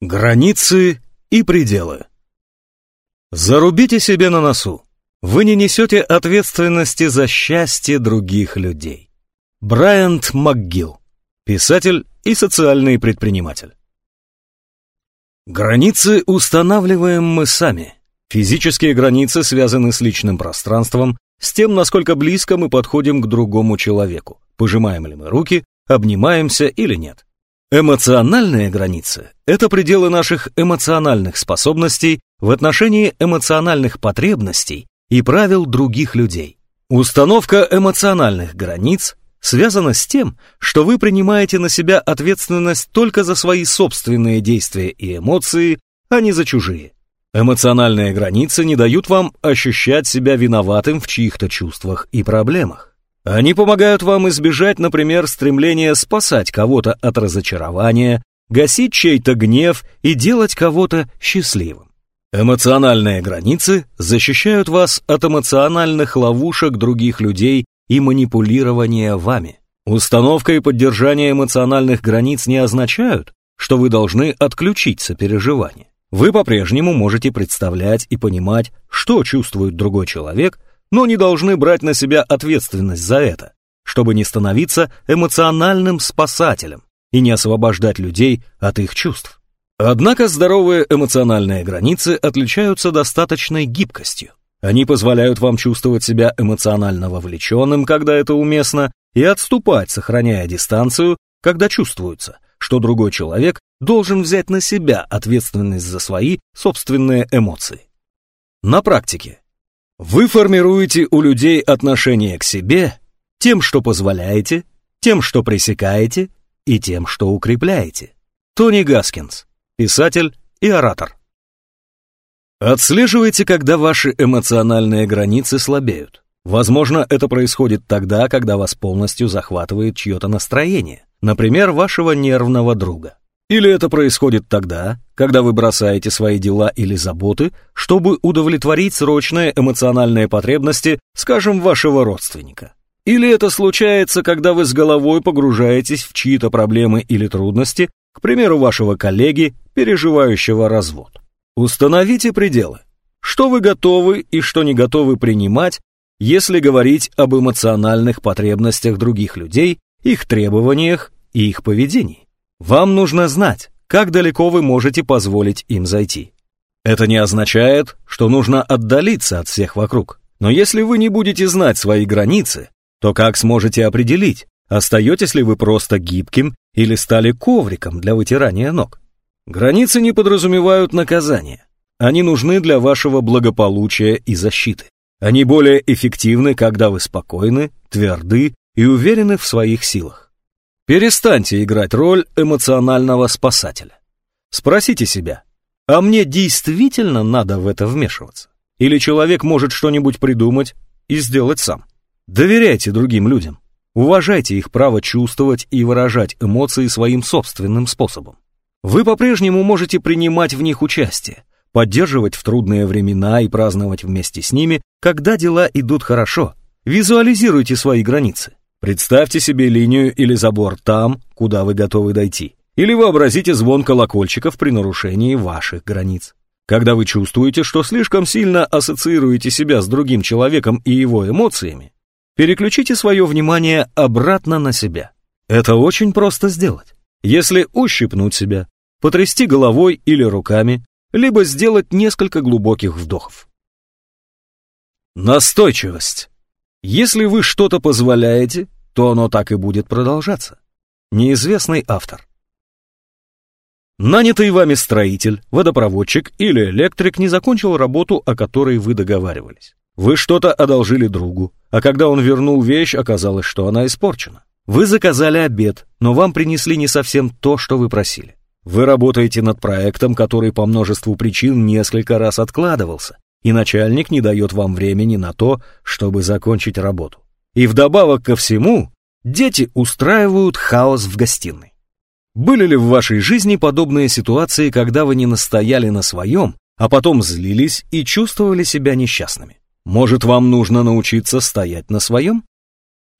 Границы и пределы. Зарубите себе на носу. Вы не несете ответственности за счастье других людей. Брайант МакГилл, писатель и социальный предприниматель. Границы устанавливаем мы сами. Физические границы связаны с личным пространством, с тем, насколько близко мы подходим к другому человеку, пожимаем ли мы руки, обнимаемся или нет. Эмоциональные границы – это пределы наших эмоциональных способностей в отношении эмоциональных потребностей и правил других людей. Установка эмоциональных границ связана с тем, что вы принимаете на себя ответственность только за свои собственные действия и эмоции, а не за чужие. Эмоциональные границы не дают вам ощущать себя виноватым в чьих-то чувствах и проблемах. Они помогают вам избежать, например, стремления спасать кого-то от разочарования, гасить чей-то гнев и делать кого-то счастливым. Эмоциональные границы защищают вас от эмоциональных ловушек других людей и манипулирования вами. Установка и поддержание эмоциональных границ не означают, что вы должны отключить сопереживание. Вы по-прежнему можете представлять и понимать, что чувствует другой человек, но не должны брать на себя ответственность за это, чтобы не становиться эмоциональным спасателем и не освобождать людей от их чувств. Однако здоровые эмоциональные границы отличаются достаточной гибкостью. Они позволяют вам чувствовать себя эмоционально вовлеченным, когда это уместно, и отступать, сохраняя дистанцию, когда чувствуется, что другой человек должен взять на себя ответственность за свои собственные эмоции. На практике вы формируете у людей отношение к себе тем, что позволяете, тем, что пресекаете и тем, что укрепляете. Тони Гаскинс, писатель и оратор. Отслеживайте, когда ваши эмоциональные границы слабеют. Возможно, это происходит тогда, когда вас полностью захватывает чье-то настроение, например, вашего нервного друга. Или это происходит тогда, когда вы бросаете свои дела или заботы, чтобы удовлетворить срочные эмоциональные потребности, скажем, вашего родственника. Или это случается, когда вы с головой погружаетесь в чьи-то проблемы или трудности, к примеру, вашего коллеги, переживающего развод. Установите пределы. Что вы готовы и что не готовы принимать, если говорить об эмоциональных потребностях других людей, их требованиях и их поведении. Вам нужно знать, как далеко вы можете позволить им зайти. Это не означает, что нужно отдалиться от всех вокруг. Но если вы не будете знать свои границы, то как сможете определить, остаетесь ли вы просто гибким или стали ковриком для вытирания ног? Границы не подразумевают наказание. Они нужны для вашего благополучия и защиты. Они более эффективны, когда вы спокойны, тверды и уверены в своих силах. Перестаньте играть роль эмоционального спасателя. Спросите себя, а мне действительно надо в это вмешиваться? Или человек может что-нибудь придумать и сделать сам? Доверяйте другим людям. Уважайте их право чувствовать и выражать эмоции своим собственным способом. Вы по-прежнему можете принимать в них участие, поддерживать в трудные времена и праздновать вместе с ними, когда дела идут хорошо. Визуализируйте свои границы. Представьте себе линию или забор там, куда вы готовы дойти. Или вообразите звон колокольчиков при нарушении ваших границ. Когда вы чувствуете, что слишком сильно ассоциируете себя с другим человеком и его эмоциями, переключите свое внимание обратно на себя. Это очень просто сделать. Если ущипнуть себя, потрясти головой или руками, либо сделать несколько глубоких вдохов. Настойчивость. Если вы что-то позволяете, то оно так и будет продолжаться. Неизвестный автор. Нанятый вами строитель, водопроводчик или электрик не закончил работу, о которой вы договаривались. Вы что-то одолжили другу, а когда он вернул вещь, оказалось, что она испорчена. Вы заказали обед, но вам принесли не совсем то, что вы просили. Вы работаете над проектом, который по множеству причин несколько раз откладывался, и начальник не дает вам времени на то, чтобы закончить работу. И вдобавок ко всему, дети устраивают хаос в гостиной. Были ли в вашей жизни подобные ситуации, когда вы не настояли на своем, а потом злились и чувствовали себя несчастными? Может, вам нужно научиться стоять на своем?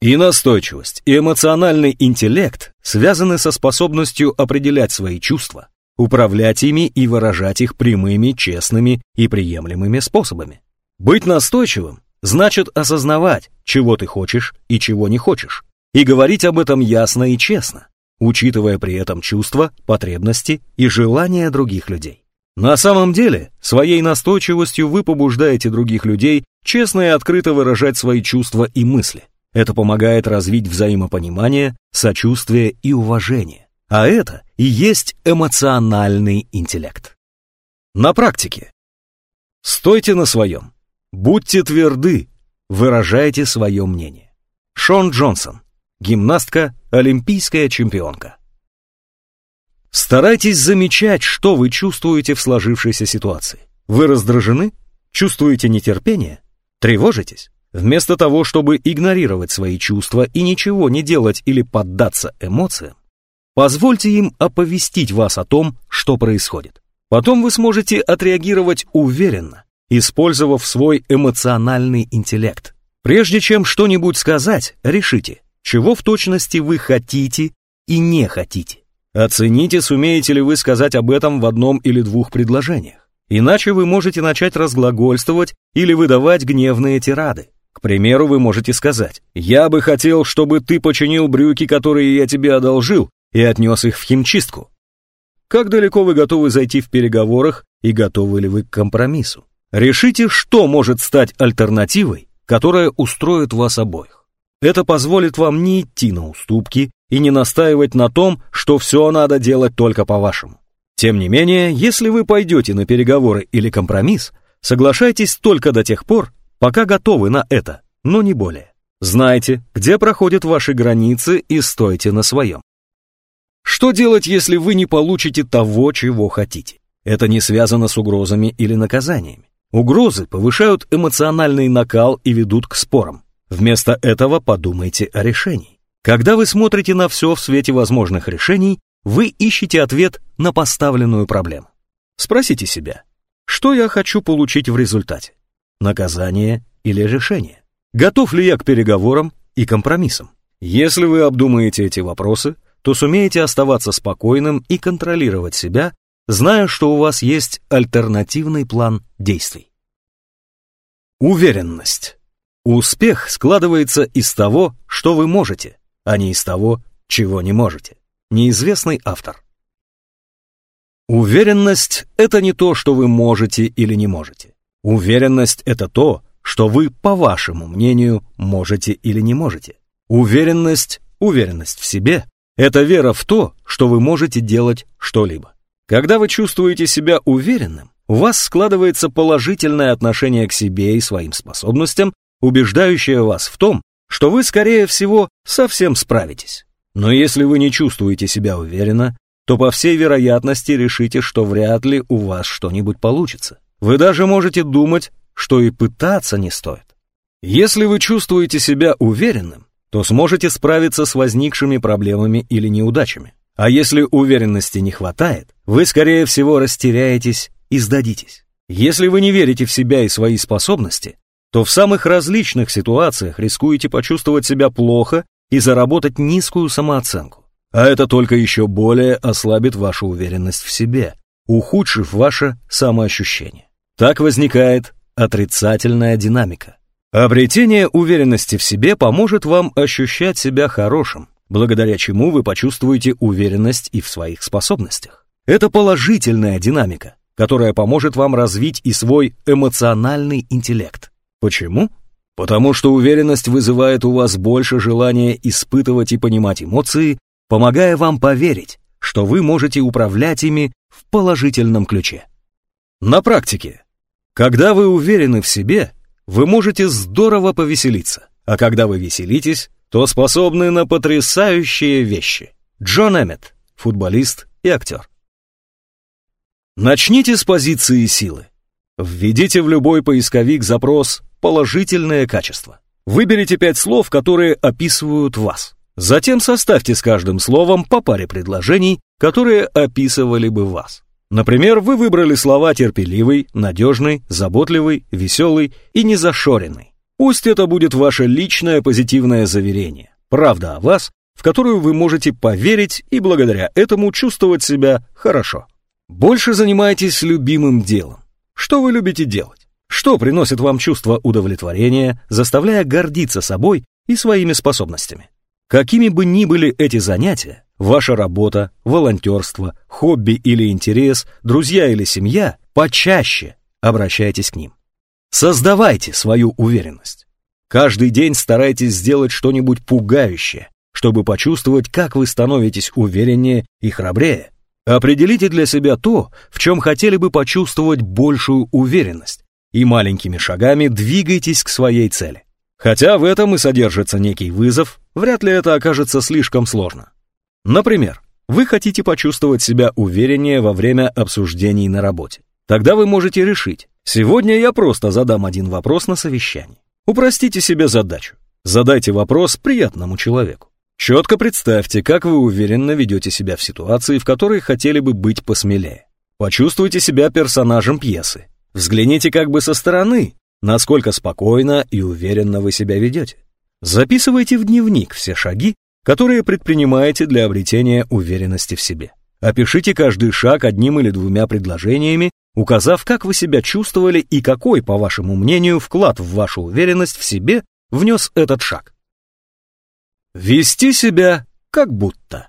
И настойчивость, и эмоциональный интеллект связаны со способностью определять свои чувства, управлять ими и выражать их прямыми, честными и приемлемыми способами. Быть настойчивым значит осознавать, чего ты хочешь и чего не хочешь, и говорить об этом ясно и честно, учитывая при этом чувства, потребности и желания других людей. На самом деле, своей настойчивостью вы побуждаете других людей честно и открыто выражать свои чувства и мысли. Это помогает развить взаимопонимание, сочувствие и уважение. А это и есть эмоциональный интеллект. На практике. Стойте на своем. Будьте тверды, выражайте свое мнение. Шон Джонсон, гимнастка, олимпийская чемпионка. Старайтесь замечать, что вы чувствуете в сложившейся ситуации. Вы раздражены? Чувствуете нетерпение? Тревожитесь? Вместо того, чтобы игнорировать свои чувства и ничего не делать или поддаться эмоциям, позвольте им оповестить вас о том, что происходит. Потом вы сможете отреагировать уверенно, использовав свой эмоциональный интеллект. Прежде чем что-нибудь сказать, решите, чего в точности вы хотите и не хотите. Оцените, сумеете ли вы сказать об этом в одном или двух предложениях. Иначе вы можете начать разглагольствовать или выдавать гневные тирады. К примеру, вы можете сказать «Я бы хотел, чтобы ты починил брюки, которые я тебе одолжил, и отнес их в химчистку». Как далеко вы готовы зайти в переговорах и готовы ли вы к компромиссу? Решите, что может стать альтернативой, которая устроит вас обоих. Это позволит вам не идти на уступки и не настаивать на том, что все надо делать только по-вашему. Тем не менее, если вы пойдете на переговоры или компромисс, соглашайтесь только до тех пор, пока готовы на это, но не более. Знайте, где проходят ваши границы и стойте на своем. Что делать, если вы не получите того, чего хотите? Это не связано с угрозами или наказаниями. Угрозы повышают эмоциональный накал и ведут к спорам. Вместо этого подумайте о решении. Когда вы смотрите на все в свете возможных решений, вы ищете ответ на поставленную проблему. Спросите себя, что я хочу получить в результате? Наказание или решение? Готов ли я к переговорам и компромиссам? Если вы обдумаете эти вопросы, то сумеете оставаться спокойным и контролировать себя зная, что у вас есть альтернативный план действий. Уверенность. Успех складывается из того, что вы можете, а не из того, чего не можете. Неизвестный автор. Уверенность – это не то, что вы можете или не можете. Уверенность – это то, что вы, по вашему мнению, можете или не можете. Уверенность, уверенность в себе – это вера в то, что вы можете делать что-либо. Когда вы чувствуете себя уверенным, у вас складывается положительное отношение к себе и своим способностям, убеждающее вас в том, что вы, скорее всего, совсем справитесь. Но если вы не чувствуете себя уверенно, то по всей вероятности решите, что вряд ли у вас что-нибудь получится. Вы даже можете думать, что и пытаться не стоит. Если вы чувствуете себя уверенным, то сможете справиться с возникшими проблемами или неудачами. А если уверенности не хватает, вы, скорее всего, растеряетесь и сдадитесь. Если вы не верите в себя и свои способности, то в самых различных ситуациях рискуете почувствовать себя плохо и заработать низкую самооценку. А это только еще более ослабит вашу уверенность в себе, ухудшив ваше самоощущение. Так возникает отрицательная динамика. Обретение уверенности в себе поможет вам ощущать себя хорошим, благодаря чему вы почувствуете уверенность и в своих способностях. Это положительная динамика, которая поможет вам развить и свой эмоциональный интеллект. Почему? Потому что уверенность вызывает у вас больше желания испытывать и понимать эмоции, помогая вам поверить, что вы можете управлять ими в положительном ключе. На практике. Когда вы уверены в себе, вы можете здорово повеселиться, а когда вы веселитесь, то способны на потрясающие вещи. Джон Эммет, футболист и актер. Начните с позиции силы. Введите в любой поисковик запрос «положительное качество». Выберите пять слов, которые описывают вас. Затем составьте с каждым словом по паре предложений, которые описывали бы вас. Например, вы выбрали слова терпеливый, надежный, заботливый, веселый и незашоренный. Пусть это будет ваше личное позитивное заверение, правда о вас, в которую вы можете поверить и благодаря этому чувствовать себя хорошо. Больше занимайтесь любимым делом. Что вы любите делать? Что приносит вам чувство удовлетворения, заставляя гордиться собой и своими способностями? Какими бы ни были эти занятия, ваша работа, волонтерство, хобби или интерес, друзья или семья, почаще обращайтесь к ним. Создавайте свою уверенность. Каждый день старайтесь сделать что-нибудь пугающее, чтобы почувствовать, как вы становитесь увереннее и храбрее. Определите для себя то, в чем хотели бы почувствовать большую уверенность, и маленькими шагами двигайтесь к своей цели. Хотя в этом и содержится некий вызов, вряд ли это окажется слишком сложно. Например, вы хотите почувствовать себя увереннее во время обсуждений на работе. Тогда вы можете решить, сегодня я просто задам один вопрос на совещании. Упростите себе задачу. Задайте вопрос приятному человеку. Четко представьте, как вы уверенно ведете себя в ситуации, в которой хотели бы быть посмелее. Почувствуйте себя персонажем пьесы. Взгляните как бы со стороны, насколько спокойно и уверенно вы себя ведете. Записывайте в дневник все шаги, которые предпринимаете для обретения уверенности в себе. Опишите каждый шаг одним или двумя предложениями, указав, как вы себя чувствовали и какой, по вашему мнению, вклад в вашу уверенность в себе внес этот шаг. Вести себя как будто.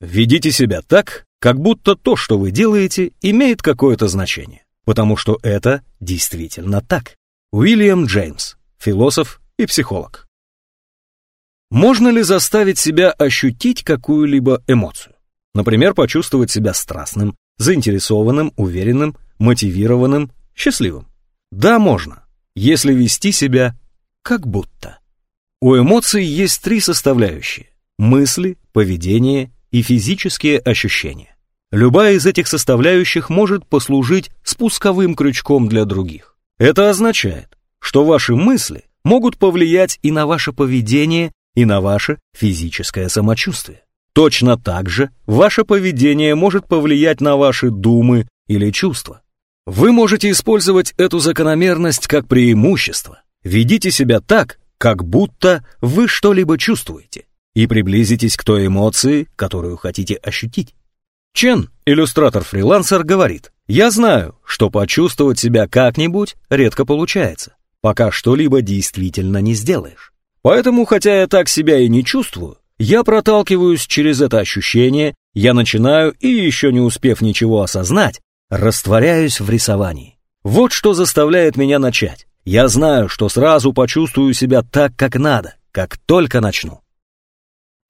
Ведите себя так, как будто то, что вы делаете, имеет какое-то значение потому что это действительно так. Уильям Джеймс, философ и психолог. Можно ли заставить себя ощутить какую-либо эмоцию? Например, почувствовать себя страстным, заинтересованным, уверенным, мотивированным, счастливым? Да, можно, если вести себя как будто. У эмоций есть три составляющие – мысли, поведение и физические ощущения. Любая из этих составляющих может послужить спусковым крючком для других. Это означает, что ваши мысли могут повлиять и на ваше поведение, и на ваше физическое самочувствие. Точно так же ваше поведение может повлиять на ваши думы или чувства. Вы можете использовать эту закономерность как преимущество. Ведите себя так, как будто вы что-либо чувствуете, и приблизитесь к той эмоции, которую хотите ощутить. Чен, иллюстратор-фрилансер, говорит, «Я знаю, что почувствовать себя как-нибудь редко получается, пока что-либо действительно не сделаешь. Поэтому, хотя я так себя и не чувствую, я проталкиваюсь через это ощущение, я начинаю, и еще не успев ничего осознать, растворяюсь в рисовании. Вот что заставляет меня начать. Я знаю, что сразу почувствую себя так, как надо, как только начну.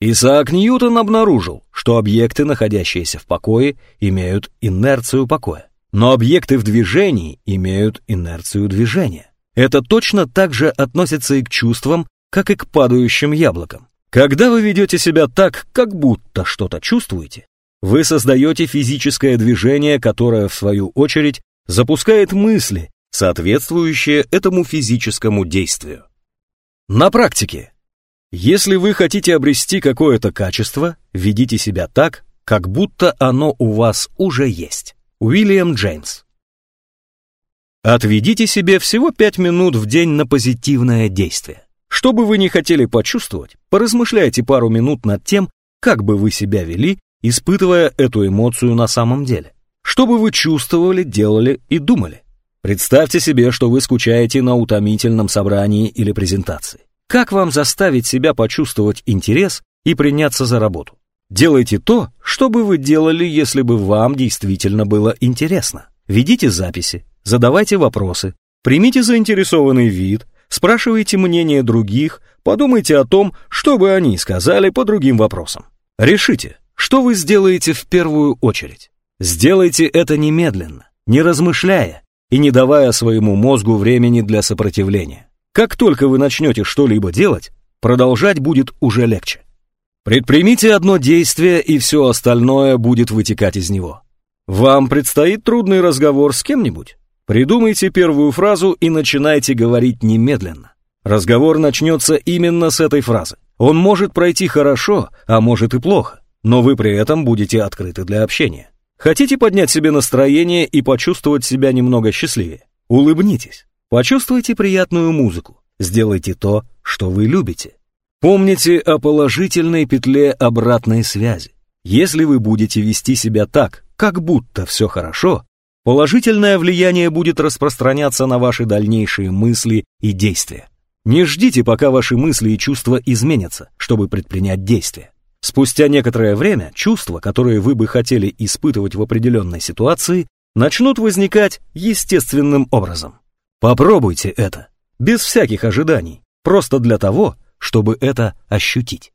Исаак Ньютон обнаружил, что объекты, находящиеся в покое, имеют инерцию покоя, но объекты в движении имеют инерцию движения. Это точно так же относится и к чувствам, как и к падающим яблокам. Когда вы ведете себя так, как будто что-то чувствуете, вы создаете физическое движение, которое, в свою очередь, запускает мысли, соответствующие этому физическому действию. На практике если вы хотите обрести какое-то качество, ведите себя так, как будто оно у вас уже есть. Уильям Джеймс. Отведите себе всего 5 минут в день на позитивное действие. Что бы вы ни хотели почувствовать, поразмышляйте пару минут над тем, как бы вы себя вели, испытывая эту эмоцию на самом деле. Что бы вы чувствовали, делали и думали. Представьте себе, что вы скучаете на утомительном собрании или презентации. Как вам заставить себя почувствовать интерес и приняться за работу? Делайте то, что бы вы делали, если бы вам действительно было интересно. Ведите записи, задавайте вопросы, примите заинтересованный вид, спрашивайте мнение других, подумайте о том, что бы они сказали по другим вопросам. Решите, что вы сделаете в первую очередь. Сделайте это немедленно, не размышляя и не давая своему мозгу времени для сопротивления. Как только вы начнете что-либо делать, продолжать будет уже легче. Предпримите одно действие, и все остальное будет вытекать из него. Вам предстоит трудный разговор с кем-нибудь? Придумайте первую фразу и начинайте говорить немедленно. Разговор начнется именно с этой фразы. Он может пройти хорошо, а может и плохо, но вы при этом будете открыты для общения. Хотите поднять себе настроение и почувствовать себя немного счастливее? Улыбнитесь. Почувствуйте приятную музыку, сделайте то, что вы любите. Помните о положительной петле обратной связи. Если вы будете вести себя так, как будто все хорошо, положительное влияние будет распространяться на ваши дальнейшие мысли и действия. Не ждите, пока ваши мысли и чувства изменятся, чтобы предпринять действия. Спустя некоторое время чувства, которые вы бы хотели испытывать в определенной ситуации, начнут возникать естественным образом. Попробуйте это, без всяких ожиданий, просто для того, чтобы это ощутить.